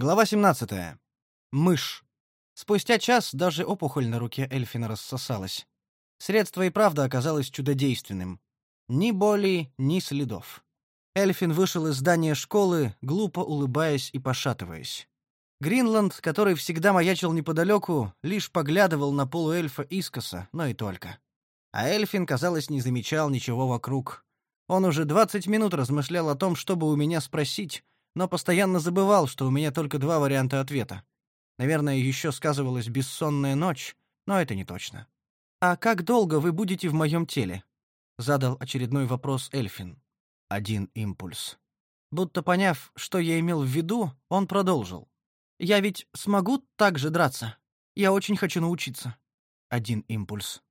Глава 17. Мышь. Спустя час даже опухоль на руке Эльфина рассосалась. Средство и правда оказалось чудодейственным. Ни боли, ни следов. Эльфин вышел из здания школы, глупо улыбаясь и пошатываясь. Гринланд, который всегда маячил неподалеку, лишь поглядывал на полуэльфа искоса, но и только. А Эльфин, казалось, не замечал ничего вокруг. Он уже двадцать минут размышлял о том, чтобы у меня спросить, но постоянно забывал, что у меня только два варианта ответа. Наверное, еще сказывалась бессонная ночь, но это не точно. «А как долго вы будете в моем теле?» — задал очередной вопрос Эльфин. Один импульс. Будто поняв, что я имел в виду, он продолжил. Я ведь смогу так же драться? Я очень хочу научиться. Один импульс.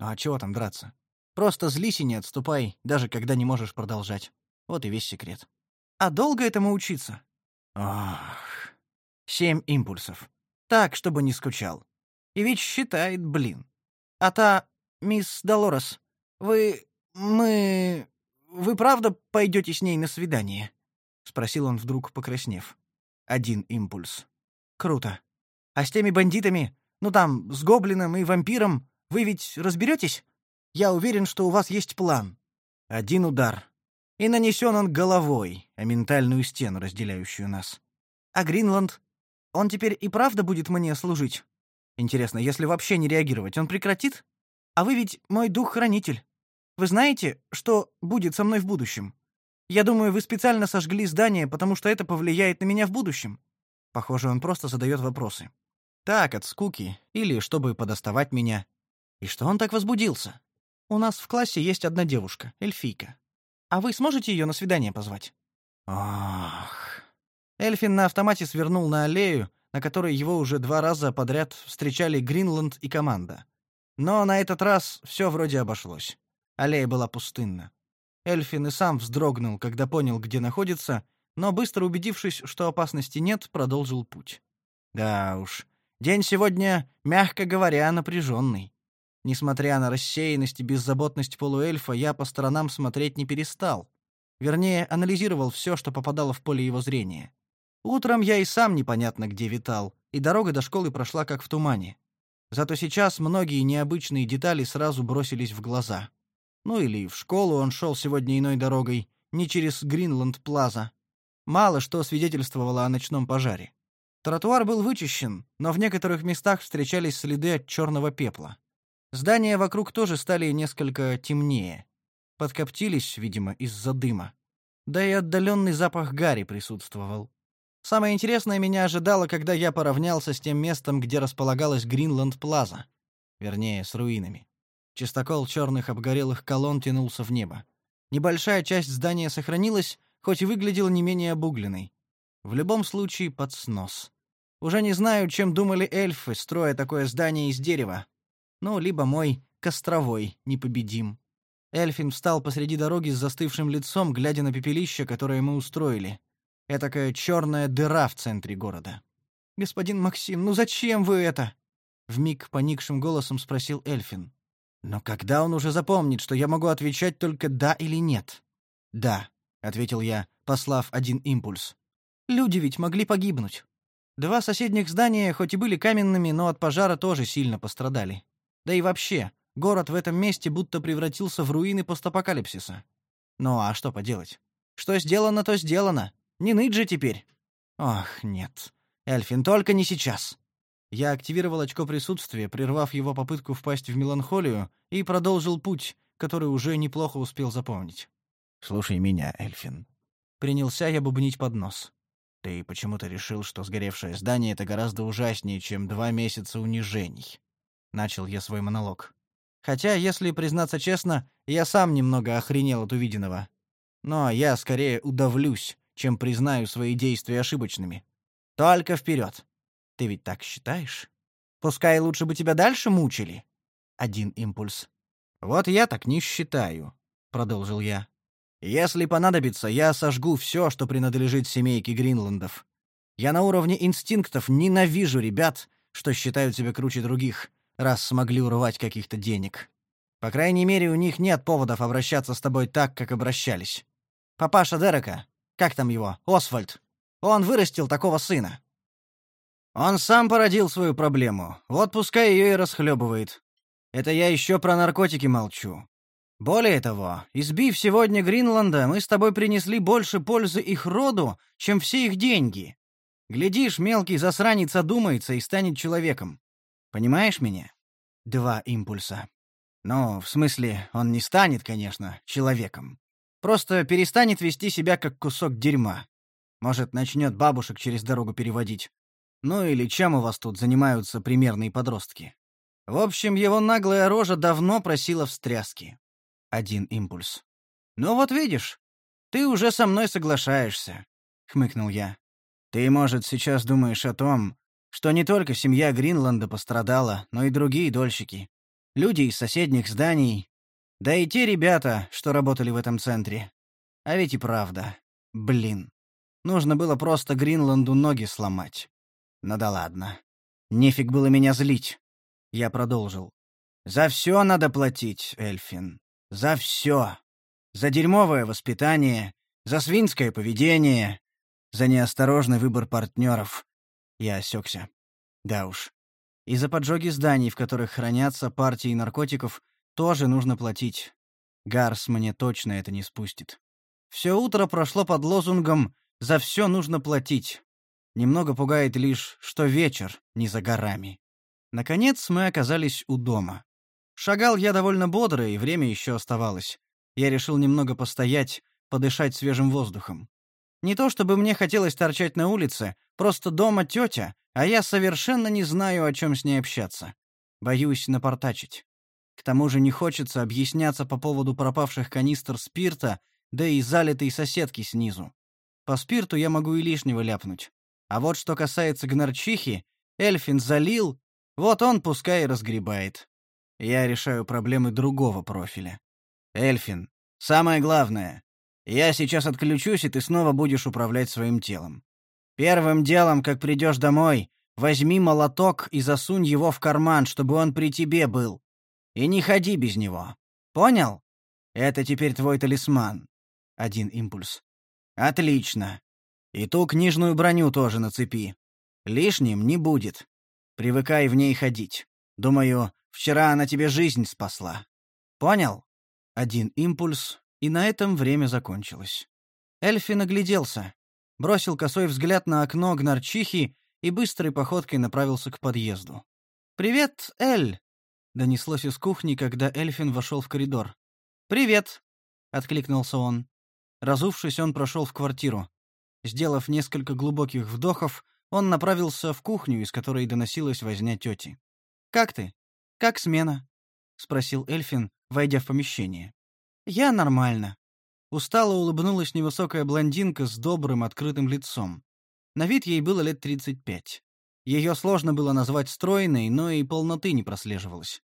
Ну а чего там драться? Просто злись и не отступай, даже когда не можешь продолжать. Вот и весь секрет. А долго этому учиться? Ах. Семь импульсов. Так, чтобы не скучал. И ведь считает, блин. А та мисс Долорес, вы... мы... вы правда пойдете с ней на свидание? Спросил он вдруг, покраснев. Один импульс. Круто. А с теми бандитами, ну там, с гоблином и вампиром, вы ведь разберетесь? Я уверен, что у вас есть план. Один удар. И нанесен он головой, а ментальную стену, разделяющую нас. А Гринланд? Он теперь и правда будет мне служить? Интересно, если вообще не реагировать, он прекратит? А вы ведь мой дух-хранитель. Вы знаете, что будет со мной в будущем? Я думаю, вы специально сожгли здание, потому что это повлияет на меня в будущем. Похоже, он просто задает вопросы. Так, от скуки, или чтобы подоставать меня. И что он так возбудился? У нас в классе есть одна девушка, эльфийка. А вы сможете ее на свидание позвать? Ах. Эльфин на автомате свернул на аллею, на которой его уже два раза подряд встречали Гринланд и команда. Но на этот раз все вроде обошлось. Аллея была пустынна. Эльфин и сам вздрогнул, когда понял, где находится, но быстро убедившись, что опасности нет, продолжил путь. Да уж, день сегодня, мягко говоря, напряженный. Несмотря на рассеянность и беззаботность полуэльфа, я по сторонам смотреть не перестал. Вернее, анализировал все, что попадало в поле его зрения. Утром я и сам непонятно где витал, и дорога до школы прошла как в тумане. Зато сейчас многие необычные детали сразу бросились в глаза. Ну или в школу он шел сегодня иной дорогой, не через Гринланд-Плаза, мало что свидетельствовало о ночном пожаре. Тротуар был вычищен, но в некоторых местах встречались следы от черного пепла. Здания вокруг тоже стали несколько темнее. Подкоптились, видимо, из-за дыма. Да и отдаленный запах гари присутствовал. Самое интересное меня ожидало, когда я поравнялся с тем местом, где располагалась Гринланд-Плаза. Вернее, с руинами. Чистокол черных обгорелых колонн тянулся в небо. Небольшая часть здания сохранилась, хоть и выглядел не менее обугленной. В любом случае под снос. Уже не знаю, чем думали эльфы, строя такое здание из дерева. Ну, либо мой костровой непобедим. Эльфин встал посреди дороги с застывшим лицом, глядя на пепелище, которое мы устроили. Этакая черная дыра в центре города. «Господин Максим, ну зачем вы это?» Вмиг поникшим голосом спросил Эльфин. «Но когда он уже запомнит, что я могу отвечать только «да» или «нет»?» «Да», — ответил я, послав один импульс. «Люди ведь могли погибнуть. Два соседних здания хоть и были каменными, но от пожара тоже сильно пострадали. Да и вообще, город в этом месте будто превратился в руины постапокалипсиса. Ну а что поделать? Что сделано, то сделано. Не ныть же теперь. Ох, нет. Эльфин, только не сейчас. Я активировал очко присутствия, прервав его попытку впасть в меланхолию, и продолжил путь, который уже неплохо успел запомнить. Слушай меня, Эльфин. Принялся я бубнить под нос. Ты почему-то решил, что сгоревшее здание — это гораздо ужаснее, чем два месяца унижений. Начал я свой монолог. Хотя, если признаться честно, я сам немного охренел от увиденного. Но я скорее удавлюсь, чем признаю свои действия ошибочными. Только вперед. Ты ведь так считаешь? Пускай лучше бы тебя дальше мучили. Один импульс. Вот я так не считаю, продолжил я. Если понадобится, я сожгу все, что принадлежит семейке Гринландов. Я на уровне инстинктов ненавижу ребят, что считают себя круче других, раз смогли урвать каких-то денег. По крайней мере, у них нет поводов обращаться с тобой так, как обращались. Папаша Дерека, как там его, Освальд, он вырастил такого сына. Он сам породил свою проблему, вот пускай ее и расхлебывает. Это я еще про наркотики молчу. Более того, избив сегодня Гринланда, мы с тобой принесли больше пользы их роду, чем все их деньги. Глядишь, мелкий засранец одумается и станет человеком. Понимаешь меня? Два импульса. Ну, в смысле, он не станет, конечно, человеком. Просто перестанет вести себя как кусок дерьма. Может, начнет бабушек через дорогу переводить. Ну или чем у вас тут занимаются примерные подростки? В общем, его наглая рожа давно просила встряски. Один импульс. «Ну вот видишь, ты уже со мной соглашаешься», — хмыкнул я. «Ты, может, сейчас думаешь о том, что не только семья Гринланда пострадала, но и другие дольщики. Люди из соседних зданий, да и те ребята, что работали в этом центре. А ведь и правда. Блин. Нужно было просто Гринланду ноги сломать. Ну да ладно. Нефиг было меня злить. Я продолжил. За все надо платить, Эльфин. За все. За дерьмовое воспитание, за свинское поведение, за неосторожный выбор партнеров. Я осекся. Да уж. И за поджоги зданий, в которых хранятся партии наркотиков, тоже нужно платить. Гарс мне точно это не спустит. Все утро прошло под лозунгом «За все нужно платить». Немного пугает лишь, что вечер не за горами. Наконец мы оказались у дома. Шагал я довольно бодро, и время еще оставалось. Я решил немного постоять, подышать свежим воздухом. Не то чтобы мне хотелось торчать на улице, просто дома тетя, а я совершенно не знаю, о чем с ней общаться. Боюсь напортачить. К тому же не хочется объясняться по поводу пропавших канистр спирта, да и залитой соседки снизу. По спирту я могу и лишнего ляпнуть. А вот что касается гнарчихи, Эльфин залил, вот он пускай и разгребает. Я решаю проблемы другого профиля. Эльфин, самое главное. Я сейчас отключусь, и ты снова будешь управлять своим телом. Первым делом, как придешь домой, возьми молоток и засунь его в карман, чтобы он при тебе был. И не ходи без него. Понял? Это теперь твой талисман. Один импульс. Отлично. И ту книжную броню тоже нацепи. Лишним не будет. Привыкай в ней ходить. Думаю, вчера она тебе жизнь спасла. Понял? Один импульс, и на этом время закончилось. Эльфи нагляделся, бросил косой взгляд на окно гнарчихи и быстрой походкой направился к подъезду. «Привет, Эль!» — донеслось из кухни, когда Эльфин вошел в коридор. «Привет!» — откликнулся он. Разувшись, он прошел в квартиру. Сделав несколько глубоких вдохов, он направился в кухню, из которой доносилась возня тети. «Как ты? Как смена?» — спросил Эльфин, войдя в помещение. «Я нормально». Устало улыбнулась невысокая блондинка с добрым открытым лицом. На вид ей было лет тридцать пять. Ее сложно было назвать стройной, но и полноты не прослеживалось.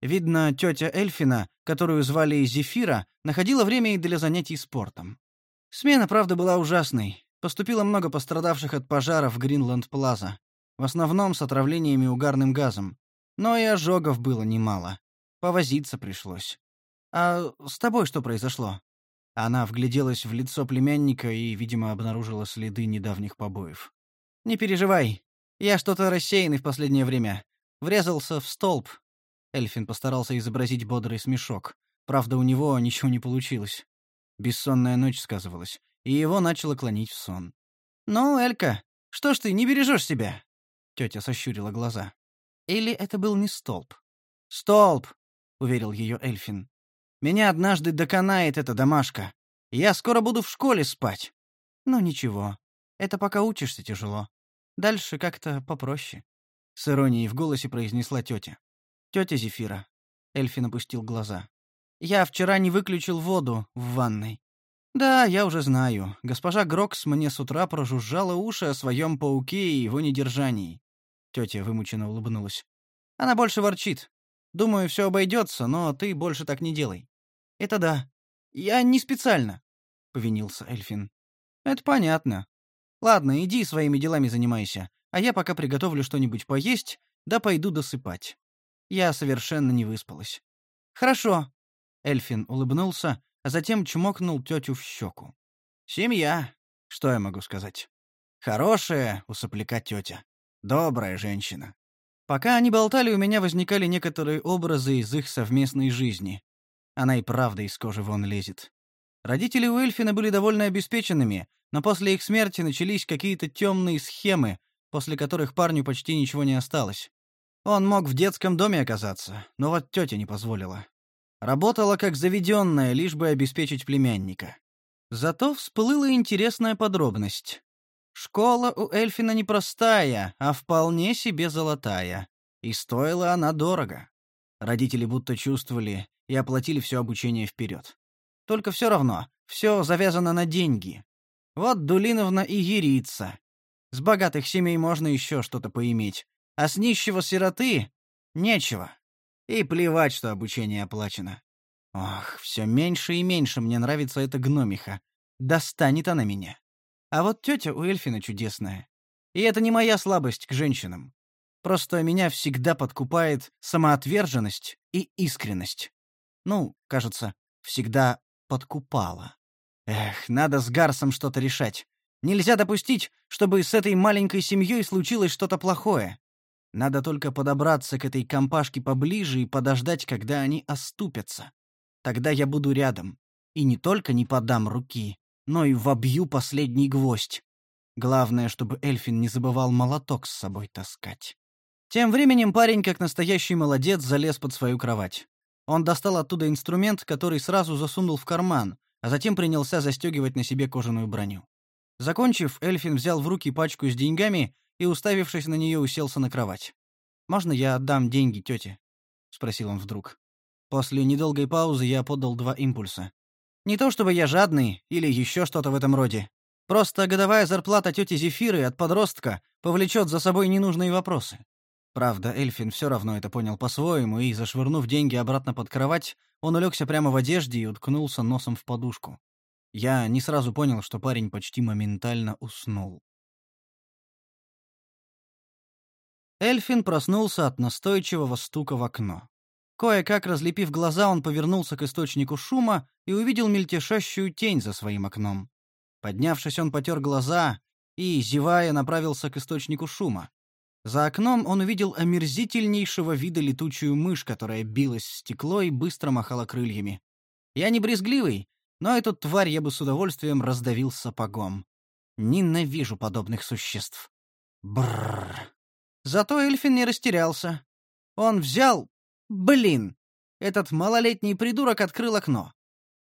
Видно, тетя Эльфина, которую звали Зефира, находила время и для занятий спортом. Смена, правда, была ужасной. Поступило много пострадавших от пожара в Гринланд-Плаза. В основном с отравлениями угарным газом. Но и ожогов было немало. Повозиться пришлось. «А с тобой что произошло?» Она вгляделась в лицо племянника и, видимо, обнаружила следы недавних побоев. «Не переживай. Я что-то рассеянный в последнее время. Врезался в столб». Эльфин постарался изобразить бодрый смешок. Правда, у него ничего не получилось. Бессонная ночь сказывалась и его начало клонить в сон. «Ну, Элька, что ж ты не бережешь себя?» Тетя сощурила глаза. «Или это был не столб?» «Столб!» — уверил ее Эльфин. «Меня однажды доконает эта домашка. Я скоро буду в школе спать». «Ну ничего, это пока учишься тяжело. Дальше как-то попроще». С иронией в голосе произнесла тетя. «Тетя Зефира». Эльфин опустил глаза. «Я вчера не выключил воду в ванной. «Да, я уже знаю. Госпожа Грокс мне с утра прожужжала уши о своем пауке и его недержании». Тетя вымученно улыбнулась. «Она больше ворчит. Думаю, все обойдется, но ты больше так не делай». «Это да. Я не специально», — повинился Эльфин. «Это понятно. Ладно, иди своими делами занимайся, а я пока приготовлю что-нибудь поесть, да пойду досыпать. Я совершенно не выспалась». «Хорошо», — Эльфин улыбнулся, а затем чмокнул тетю в щеку. «Семья, что я могу сказать? Хорошая у сопляка тетя». Добрая женщина. Пока они болтали, у меня возникали некоторые образы из их совместной жизни. Она и правда из кожи вон лезет. Родители у Эльфина были довольно обеспеченными, но после их смерти начались какие-то темные схемы, после которых парню почти ничего не осталось. Он мог в детском доме оказаться, но вот тетя не позволила. Работала как заведенная, лишь бы обеспечить племянника. Зато всплыла интересная подробность. Школа у Эльфина непростая, а вполне себе золотая. И стоила она дорого. Родители будто чувствовали и оплатили все обучение вперед. Только все равно, все завязано на деньги. Вот Дулиновна и ерится. С богатых семей можно еще что-то поиметь, а с нищего сироты — нечего. И плевать, что обучение оплачено. Ох, все меньше и меньше мне нравится эта гномиха. Достанет она меня. А вот тетя у Эльфина чудесная. И это не моя слабость к женщинам. Просто меня всегда подкупает самоотверженность и искренность. Ну, кажется, всегда подкупала. Эх, надо с Гарсом что-то решать. Нельзя допустить, чтобы с этой маленькой семьей случилось что-то плохое. Надо только подобраться к этой компашке поближе и подождать, когда они оступятся. Тогда я буду рядом. И не только не подам руки, но и вобью последний гвоздь. Главное, чтобы Эльфин не забывал молоток с собой таскать. Тем временем парень, как настоящий молодец, залез под свою кровать. Он достал оттуда инструмент, который сразу засунул в карман, а затем принялся застегивать на себе кожаную броню. Закончив, Эльфин взял в руки пачку с деньгами и, уставившись на нее, уселся на кровать. «Можно я отдам деньги тете?» — спросил он вдруг. После недолгой паузы я подал два импульса. Не то чтобы я жадный или еще что-то в этом роде. Просто годовая зарплата тети Зефиры от подростка повлечет за собой ненужные вопросы. Правда, Эльфин все равно это понял по-своему, и, зашвырнув деньги обратно под кровать, он улегся прямо в одежде и уткнулся носом в подушку. Я не сразу понял, что парень почти моментально уснул. Эльфин проснулся от настойчивого стука в окно. Кое-как разлепив глаза, он повернулся к источнику шума и увидел мельтешащую тень за своим окном. Поднявшись, он потер глаза и, зевая, направился к источнику шума. За окном он увидел омерзительнейшего вида летучую мышь, которая билась в стекло и быстро махала крыльями. Я не брезгливый, но эту тварь я бы с удовольствием раздавил сапогом. Ненавижу подобных существ. Бррр. Зато Эльфин не растерялся. Он взял, Блин! Этот малолетний придурок открыл окно.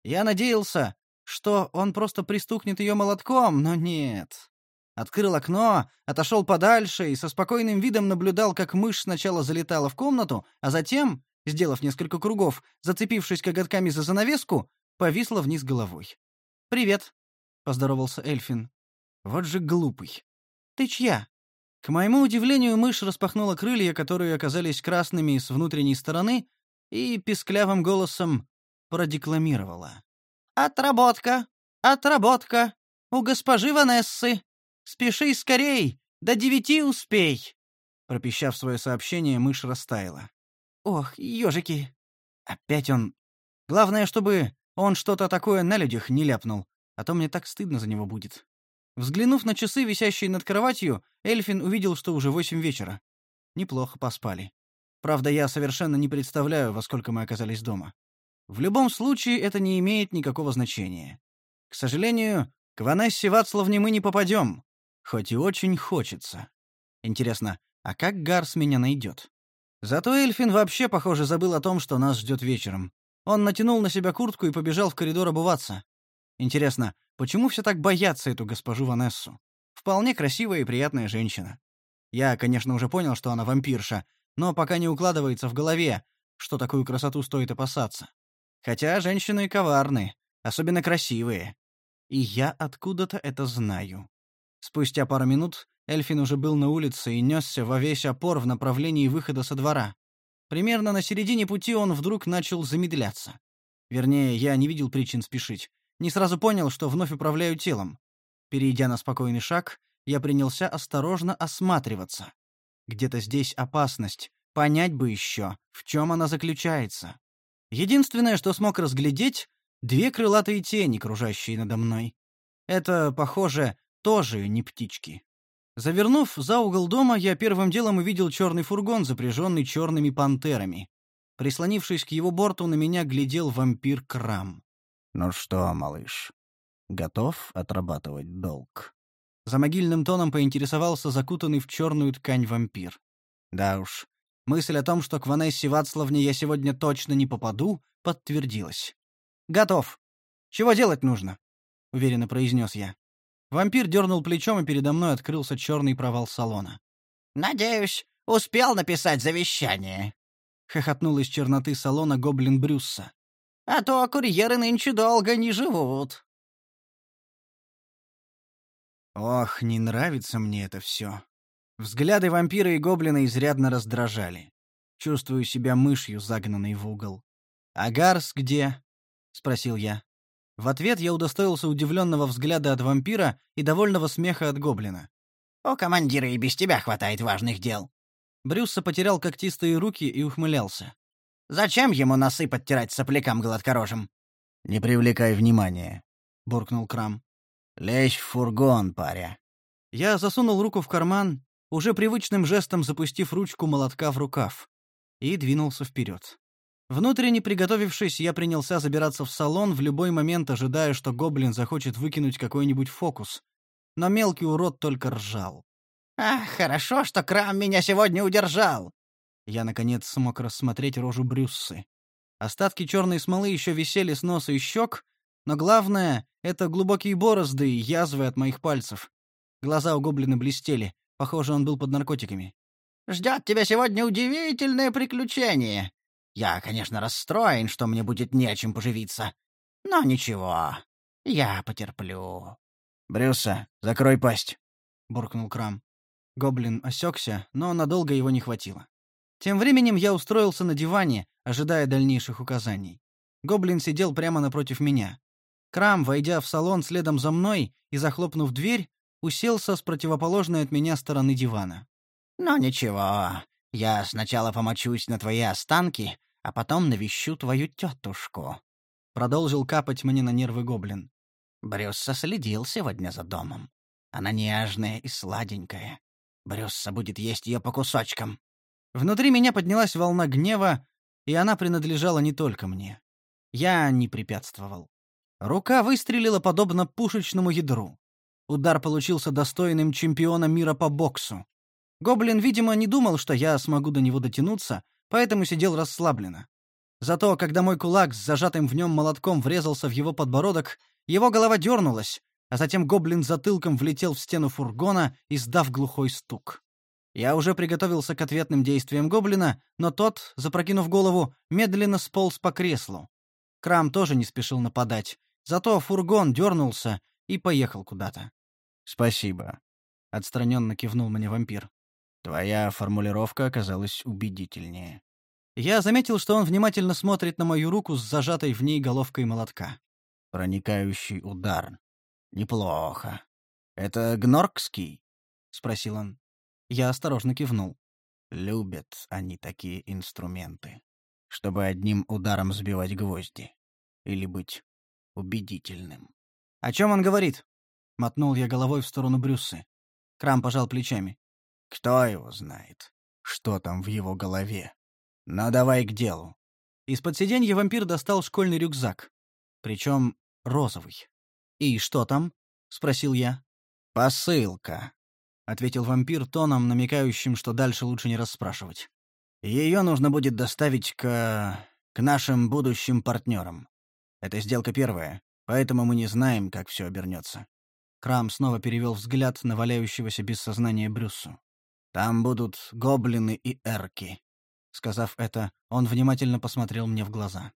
Я надеялся, что он просто пристукнет ее молотком, но нет. Открыл окно, отошел подальше и со спокойным видом наблюдал, как мышь сначала залетала в комнату, а затем, сделав несколько кругов, зацепившись коготками за занавеску, повисла вниз головой. «Привет», — поздоровался Эльфин. «Вот же глупый. Ты чья?» К моему удивлению, мышь распахнула крылья, которые оказались красными с внутренней стороны, и писклявым голосом продекламировала. «Отработка! Отработка! У госпожи Ванессы! Спеши скорей! До девяти успей!» Пропищав свое сообщение, мышь растаяла. «Ох, ежики!» Опять он... Главное, чтобы он что-то такое на людях не ляпнул, а то мне так стыдно за него будет. Взглянув на часы, висящие над кроватью, Эльфин увидел, что уже восемь вечера. Неплохо поспали. Правда, я совершенно не представляю, во сколько мы оказались дома. В любом случае, это не имеет никакого значения. К сожалению, к Ванессе Вацлавне мы не попадем, хоть и очень хочется. Интересно, а как Гарс меня найдет? Зато Эльфин вообще, похоже, забыл о том, что нас ждет вечером. Он натянул на себя куртку и побежал в коридор обуваться. Интересно, почему все так боятся эту госпожу Ванессу? Вполне красивая и приятная женщина. Я, конечно, уже понял, что она вампирша, но пока не укладывается в голове, что такую красоту стоит опасаться. Хотя женщины коварны, особенно красивые. И я откуда-то это знаю. Спустя пару минут Эльфин уже был на улице и несся во весь опор в направлении выхода со двора. Примерно на середине пути он вдруг начал замедляться. Вернее, я не видел причин спешить. Не сразу понял, что вновь управляю телом. Перейдя на спокойный шаг, я принялся осторожно осматриваться. Где-то здесь опасность. Понять бы еще, в чем она заключается. Единственное, что смог разглядеть — две крылатые тени, кружащие надо мной. Это, похоже, тоже не птички. Завернув за угол дома, я первым делом увидел черный фургон, запряженный черными пантерами. Прислонившись к его борту, на меня глядел вампир Крам. «Ну что, малыш, готов отрабатывать долг?» За могильным тоном поинтересовался закутанный в черную ткань вампир. Да уж, мысль о том, что к Ванессе Вацлавне я сегодня точно не попаду, подтвердилась. «Готов. Чего делать нужно?» — уверенно произнес я. Вампир дернул плечом, и передо мной открылся черный провал салона. «Надеюсь, успел написать завещание?» — хохотнул из черноты салона гоблин Брюсса. «А то курьеры нынче долго не живут». Ох, не нравится мне это все. Взгляды вампира и гоблина изрядно раздражали. Чувствую себя мышью, загнанной в угол. «А Гарс где?» — спросил я. В ответ я удостоился удивленного взгляда от вампира и довольного смеха от гоблина. «У командира и без тебя хватает важных дел». Брюсса потерял когтистые руки и ухмылялся. «Зачем ему носы подтирать соплякам гладкорожим?» «Не привлекай внимания», — буркнул Крам. «Лезь в фургон, паря». Я засунул руку в карман, уже привычным жестом запустив ручку молотка в рукав, и двинулся вперед. Внутренне приготовившись, я принялся забираться в салон, в любой момент ожидая, что гоблин захочет выкинуть какой-нибудь фокус. Но мелкий урод только ржал. «Ах, хорошо, что Крам меня сегодня удержал!» Я, наконец, смог рассмотреть рожу Брюссы. Остатки черной смолы еще висели с носа и щек, но главное — это глубокие борозды и язвы от моих пальцев. Глаза у гоблина блестели. Похоже, он был под наркотиками. «Ждет тебя сегодня удивительное приключение. Я, конечно, расстроен, что мне будет не о чем поживиться. Но ничего, я потерплю». «Брюса, закрой пасть», — буркнул Крам. Гоблин осекся, но надолго его не хватило. Тем временем я устроился на диване, ожидая дальнейших указаний. Гоблин сидел прямо напротив меня. Крам, войдя в салон следом за мной и захлопнув дверь, уселся с противоположной от меня стороны дивана. «Ну ничего, я сначала помочусь на твои останки, а потом навещу твою тетушку», — продолжил капать мне на нервы гоблин. Брюсса следил сегодня за домом. Она нежная и сладенькая. Брюсса будет есть ее по кусочкам. Внутри меня поднялась волна гнева, и она принадлежала не только мне. Я не препятствовал. Рука выстрелила подобно пушечному ядру. Удар получился достойным чемпиона мира по боксу. Гоблин, видимо, не думал, что я смогу до него дотянуться, поэтому сидел расслабленно. Зато, когда мой кулак с зажатым в нем молотком врезался в его подбородок, его голова дернулась, а затем гоблин затылком влетел в стену фургона, издав глухой стук. Я уже приготовился к ответным действиям гоблина, но тот, запрокинув голову, медленно сполз по креслу. Крам тоже не спешил нападать, Зато фургон дернулся и поехал куда-то. «Спасибо», — отстраненно кивнул мне вампир. «Твоя формулировка оказалась убедительнее». Я заметил, что он внимательно смотрит на мою руку с зажатой в ней головкой молотка. «Проникающий удар. Неплохо. Это Гноркский?» — спросил он. Я осторожно кивнул. «Любят они такие инструменты, чтобы одним ударом сбивать гвозди. Или быть убедительным. «О чем он говорит?» — мотнул я головой в сторону Брюссы. Крам пожал плечами. «Кто его знает, что там в его голове? Но давай к делу». Из-под сиденья вампир достал школьный рюкзак. Причем розовый. «И что там?» — спросил я. «Посылка», — ответил вампир тоном, намекающим, что дальше лучше не расспрашивать. «Ее нужно будет доставить к... к нашим будущим партнерам. Это сделка первая, поэтому мы не знаем, как все обернется. Крам снова перевел взгляд на валяющегося без сознания Брюссу. «Там будут гоблины и эрки». Сказав это, он внимательно посмотрел мне в глаза.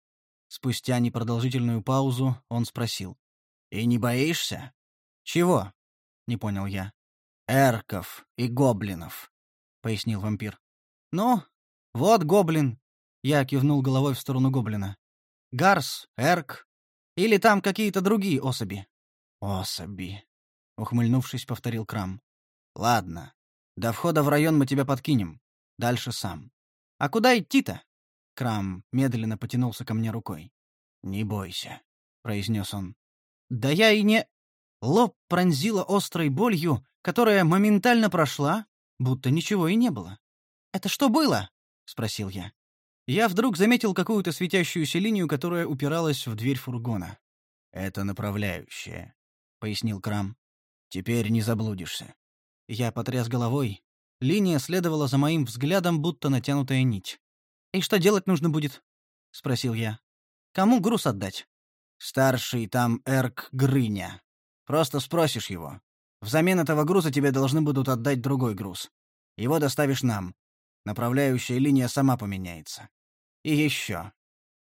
Спустя непродолжительную паузу он спросил. «И не боишься?» «Чего?» — не понял я. «Эрков и гоблинов», — пояснил вампир. «Ну, вот гоблин». Я кивнул головой в сторону гоблина. Гарс, Эрк. Или там какие-то другие особи?» «Особи», — ухмыльнувшись, повторил Крам. «Ладно. До входа в район мы тебя подкинем. Дальше сам». «А куда идти-то?» Крам медленно потянулся ко мне рукой. «Не бойся», — произнес он. «Да я и не...» Лоб пронзило острой болью, которая моментально прошла, будто ничего и не было. «Это что было?» — спросил я. Я вдруг заметил какую-то светящуюся линию, которая упиралась в дверь фургона. «Это направляющая», — пояснил Крам. «Теперь не заблудишься». Я потряс головой. Линия следовала за моим взглядом, будто натянутая нить. «И что делать нужно будет?» — спросил я. «Кому груз отдать?» «Старший там Эрк Грыня. Просто спросишь его. Взамен этого груза тебе должны будут отдать другой груз. Его доставишь нам. Направляющая линия сама поменяется. И еще.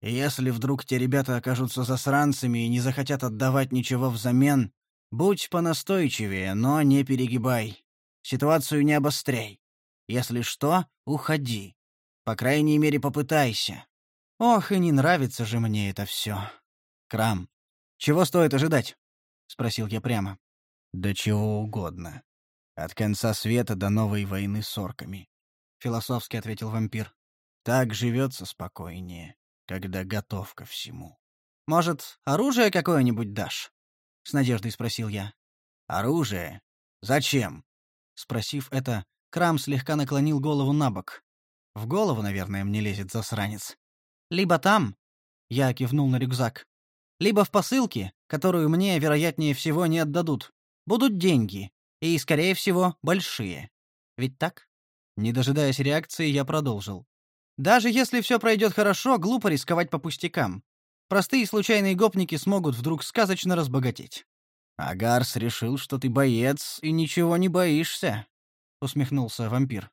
Если вдруг те ребята окажутся засранцами и не захотят отдавать ничего взамен, будь понастойчивее, но не перегибай. Ситуацию не обостряй. Если что, уходи. По крайней мере, попытайся. Ох, и не нравится же мне это все. Крам, чего стоит ожидать? — спросил я прямо. «Да чего угодно. От конца света до новой войны с орками», — философски ответил вампир. «Так живется спокойнее, когда готов ко всему». «Может, оружие какое-нибудь дашь?» — с надеждой спросил я. «Оружие? Зачем?» Спросив это, Крам слегка наклонил голову на бок. В голову, наверное, мне лезет засранец. «Либо там», — я кивнул на рюкзак, либо в посылке, которую мне, вероятнее всего, не отдадут, будут деньги, и, скорее всего, большие. Ведь так? Не дожидаясь реакции, я продолжил. Даже если все пройдет хорошо, глупо рисковать по пустякам. Простые случайные гопники смогут вдруг сказочно разбогатеть. «Агарс решил, что ты боец и ничего не боишься», — усмехнулся вампир.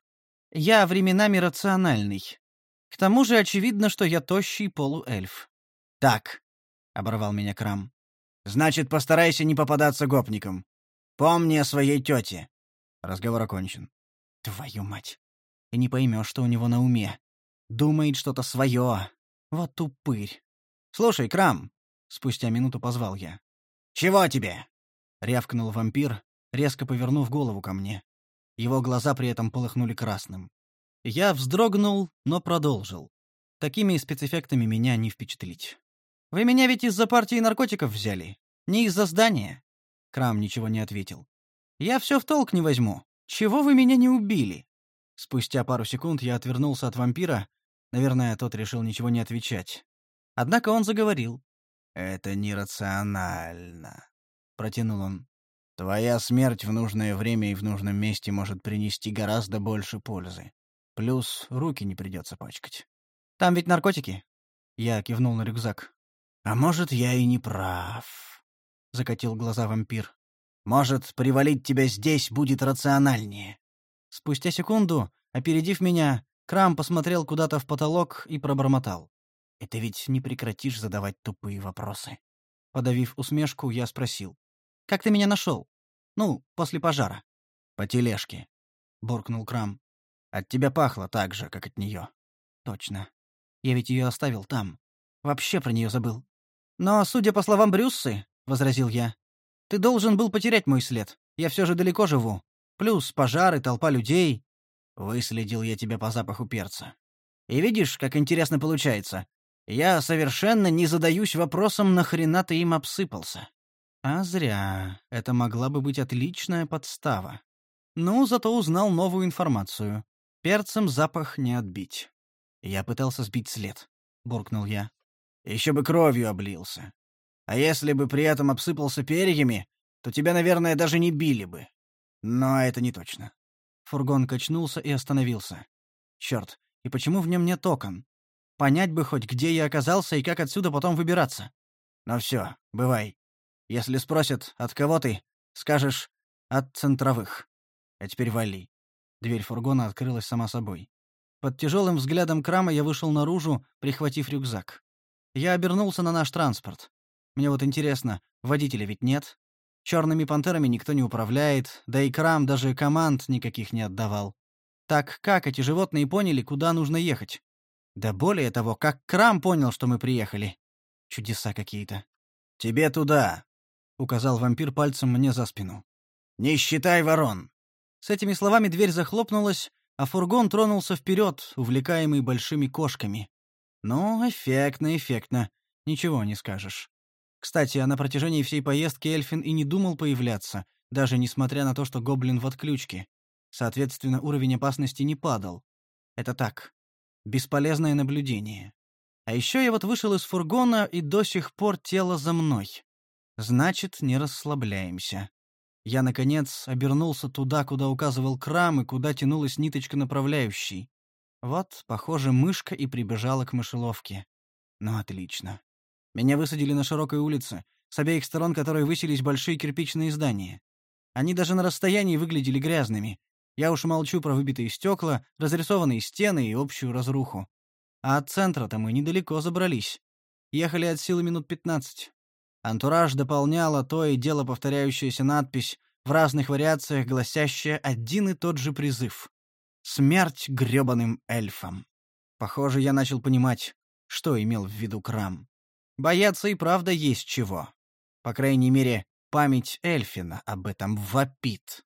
«Я временами рациональный. К тому же очевидно, что я тощий полуэльф». «Так, — оборвал меня Крам. «Значит, постарайся не попадаться гопникам. Помни о своей тете». Разговор окончен. Твою мать. И не поймешь, что у него на уме. Думает что-то свое. Вот тупырь. «Слушай, Крам!» — спустя минуту позвал я. «Чего тебе?» — рявкнул вампир, резко повернув голову ко мне. Его глаза при этом полыхнули красным. Я вздрогнул, но продолжил. Такими спецэффектами меня не впечатлить. Вы меня ведь из-за партии наркотиков взяли, не из-за здания. Крам ничего не ответил. Я все в толк не возьму. Чего вы меня не убили? Спустя пару секунд я отвернулся от вампира. Наверное, тот решил ничего не отвечать. Однако он заговорил. «Это нерационально», — протянул он. «Твоя смерть в нужное время и в нужном месте может принести гораздо больше пользы. Плюс руки не придется пачкать». «Там ведь наркотики?» Я кивнул на рюкзак. «А может, я и не прав», — закатил глаза вампир. «Может, привалить тебя здесь будет рациональнее». Спустя секунду, опередив меня, Крам посмотрел куда-то в потолок и пробормотал. «Это ведь не прекратишь задавать тупые вопросы». Подавив усмешку, я спросил. «Как ты меня нашел? Ну, после пожара». «По тележке», — буркнул Крам. «От тебя пахло так же, как от нее». «Точно. Я ведь ее оставил там. Вообще про нее забыл. «Но, судя по словам Брюссы, — возразил я, — ты должен был потерять мой след. Я все же далеко живу. Плюс пожары, толпа людей. Выследил я тебя по запаху перца. И видишь, как интересно получается. Я совершенно не задаюсь вопросом, нахрена ты им обсыпался. А зря. Это могла бы быть отличная подстава. Ну, зато узнал новую информацию. Перцем запах не отбить. Я пытался сбить след, — буркнул я. Еще бы кровью облился. А если бы при этом обсыпался перьями, то тебя, наверное, даже не били бы. Но это не точно. Фургон качнулся и остановился. Черт, и почему в нем нет окон? Понять бы хоть, где я оказался и как отсюда потом выбираться. Ну все, бывай. Если спросят, от кого ты, скажешь «от центровых». А теперь вали. Дверь фургона открылась сама собой. Под тяжелым взглядом Крама я вышел наружу, прихватив рюкзак. Я обернулся на наш транспорт. Мне вот интересно, водителя ведь нет? Черными пантерами никто не управляет, да и Крам даже команд никаких не отдавал. Так как эти животные поняли, куда нужно ехать? Да более того, как Крам понял, что мы приехали. Чудеса какие-то. «Тебе туда», — указал вампир пальцем мне за спину. «Не считай ворон». С этими словами дверь захлопнулась, а фургон тронулся вперед, увлекаемый большими кошками. Ну, эффектно, эффектно. Ничего не скажешь. Кстати, а на протяжении всей поездки Эльфин и не думал появляться, даже несмотря на то, что гоблин в отключке. Соответственно, уровень опасности не падал. Это так. Бесполезное наблюдение. А еще я вот вышел из фургона, и до сих пор тело за мной. Значит, не расслабляемся. Я, наконец, обернулся туда, куда указывал крам и куда тянулась ниточка направляющей. Вот, похоже, мышка и прибежала к мышеловке. Ну, отлично. Меня высадили на широкой улице, с обеих сторон которой высились большие кирпичные здания. Они даже на расстоянии выглядели грязными. Я уж молчу про выбитые стекла, разрисованные стены и общую разруху. А от центра-то мы недалеко забрались. Ехали от силы минут пятнадцать. Антураж дополняла то и дело повторяющаяся надпись, в разных вариациях гласящая один и тот же призыв. «Смерть грёбаным эльфам». Похоже, я начал понимать, что имел в виду Крам. Бояться и правда есть чего. По крайней мере, память Эльфина об этом вопит.